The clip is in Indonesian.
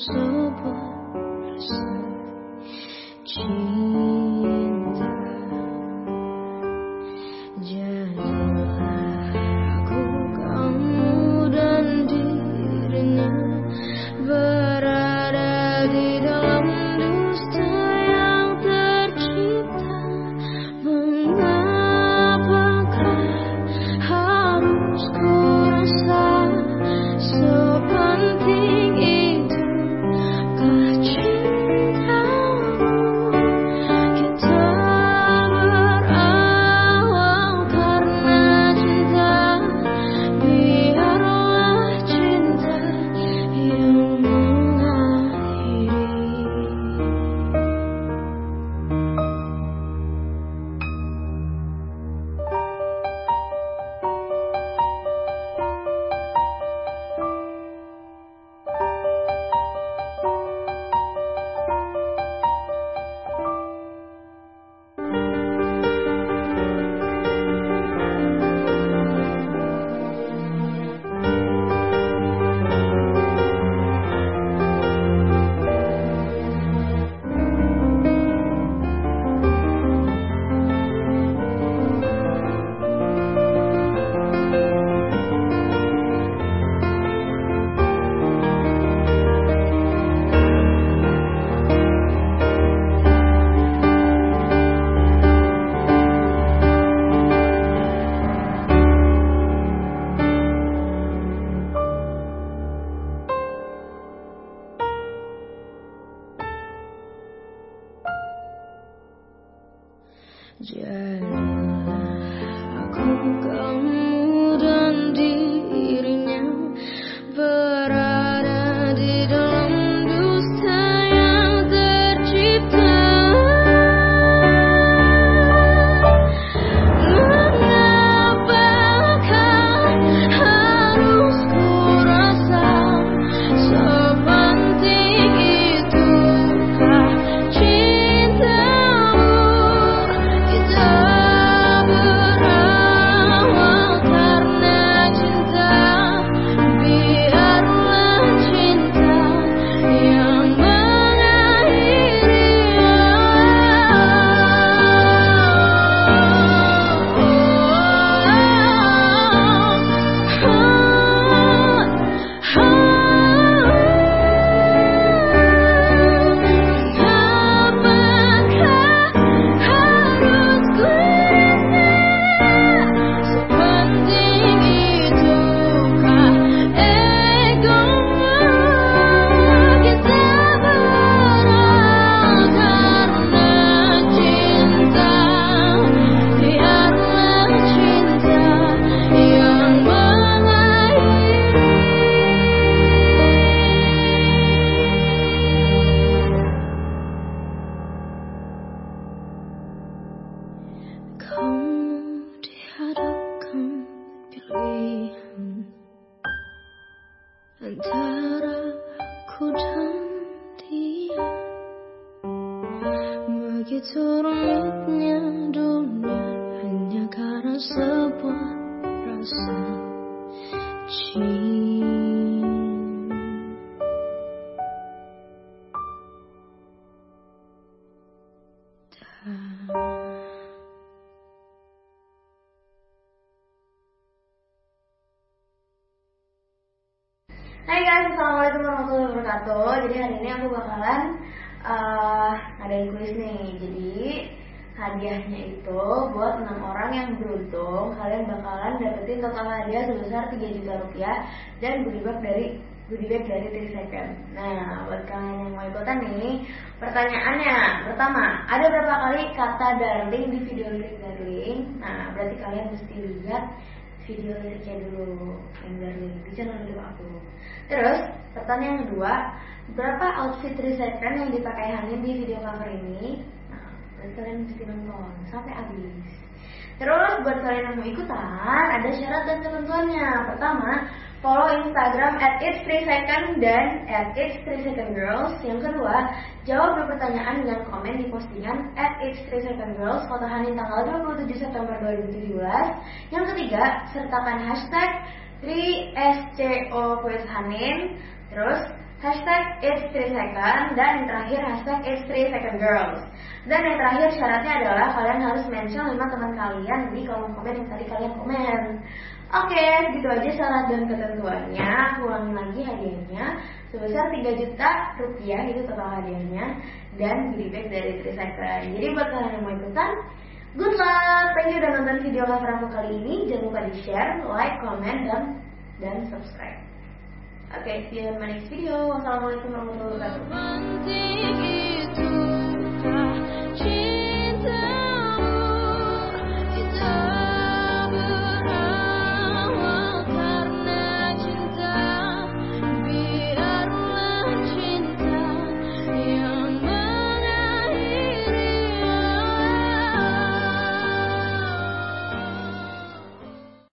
受不 janganlah aku kembali Begitu rumitnya dunia hanya karena sebuah rasa cinta. Hai guys, assalamualaikum warahmatullahi wabarakatuh. Jadi hari ini aku bakalan uh, yang kuis nih jadi hadiahnya itu buat enam orang yang beruntung kalian bakalan dapetin total hadiah sebesar 3 juta rupiah dan goodie bag dari goodie bag dari Second. Nah, buat kalian yang mau ikutan nih, pertanyaannya pertama, ada berapa kali kata darling di video lirik darling? Nah, berarti kalian mesti lihat video liriknya dulu yang dari di channel YouTube aku. Terus pertanyaan kedua, berapa outfit recycling yang dipakai Hanin di video cover ini? Nah, kalian mesti nonton sampai habis. Terus buat kalian yang mau ikutan, ada syarat dan ketentuannya. Pertama, follow Instagram at it's 3 second dan at it's 3 second girls. Yang kedua, jawab pertanyaan dengan komen di postingan at it's 3 second girls foto Hanin tanggal 27 September 2017. Yang ketiga, sertakan hashtag 3SCO quiz Hanin. Terus hashtag it's 3 second dan yang terakhir hashtag it's 3 second girls. Dan yang terakhir syaratnya adalah kalian harus mention 5 teman kalian di kolom komen yang tadi kalian komen. Oke, gitu aja syarat dan ketentuannya. Ulangi lagi hadiahnya sebesar 3 juta rupiah itu total hadiahnya dan goodie dari Tricycle. Jadi buat kalian yang mau ikutan, good luck. Thank you udah nonton video aku kali ini. Jangan lupa di share, like, comment, dan dan subscribe. Oke, okay, see you in my next video. Wassalamualaikum warahmatullahi wabarakatuh.